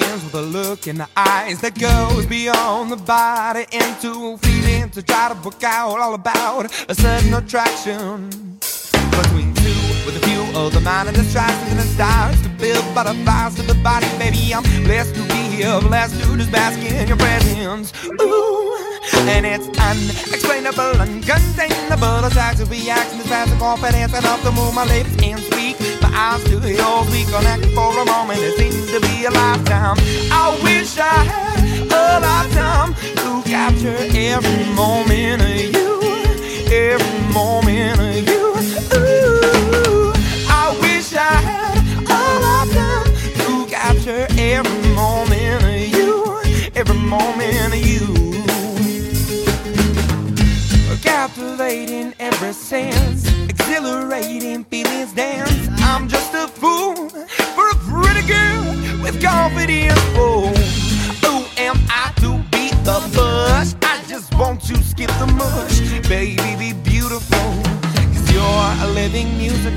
the look in the eyes that goes beyond the body into feeling to try to book out all about a sudden attraction between two with a few of the mind and the strides and the stars to build butterflies to the body. Baby, I'm blessed to be here, blessed to just bask in your presence. Ooh, and it's unexplainable, uncontainable. Attacks of reaction, this fast confidence enough to move my lips and speak. My eyes to yours, we connect for a moment. It seems to be a lifetime.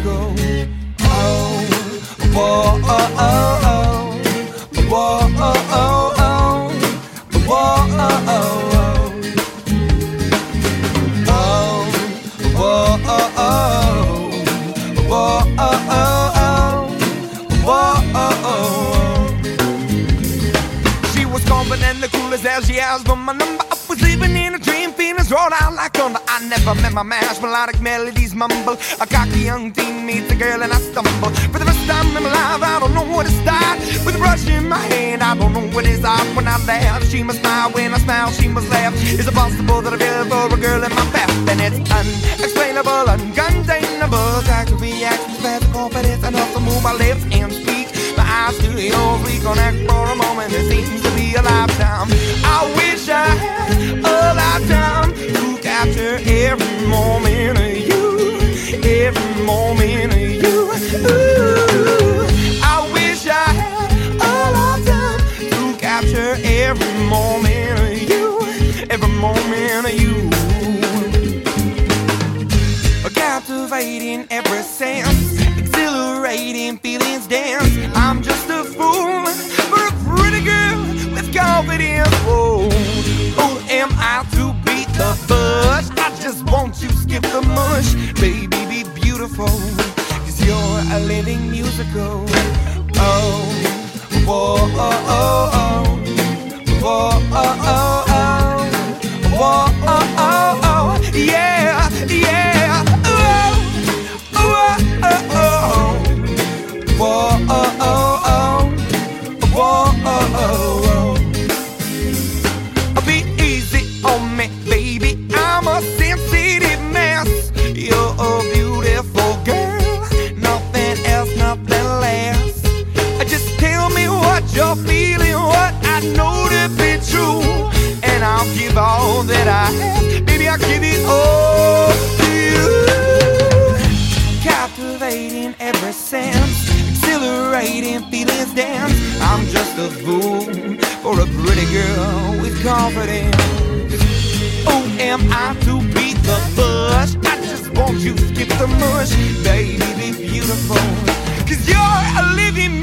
Musical. Oh, whoa, oh, oh, oh. Whoa, oh, oh, oh. Whoa, oh, oh, oh. Oh, whoa, oh, oh. Whoa, oh, oh, oh. Whoa, oh, oh, oh. She was confident, the coolest as she asked for my number. I was living in feelings out like thunder. I never met my match, melodic melodies mumble. A cocky young teen meets a girl and I stumble. For the first time in my life, I don't know where to start. With a brush in my hand, I don't know what is up when I laugh. She must smile when I smile, she must laugh. Is it possible that I feel for a girl in my path? And it's unexplainable, uncontainable. Attack to reaction, fast confidence, enough to move my lips and speak. My eyes to yours, we connect for a moment. Moment of you. Ooh, I wish I had a lifetime to capture every moment of you, every moment of you captivating every sense, exhilarating feelings dance. Cause you're a living musical. Oh, whoa, you're feeling, what I know to be true. And I'll give all that I have. Baby, I'll give it all to you. Captivating every sense exhilarating feelings dance. I'm just a fool for a pretty girl with confidence. Who am I to beat the bush? I just want you to skip the mush, baby, be beautiful. Cause you're a living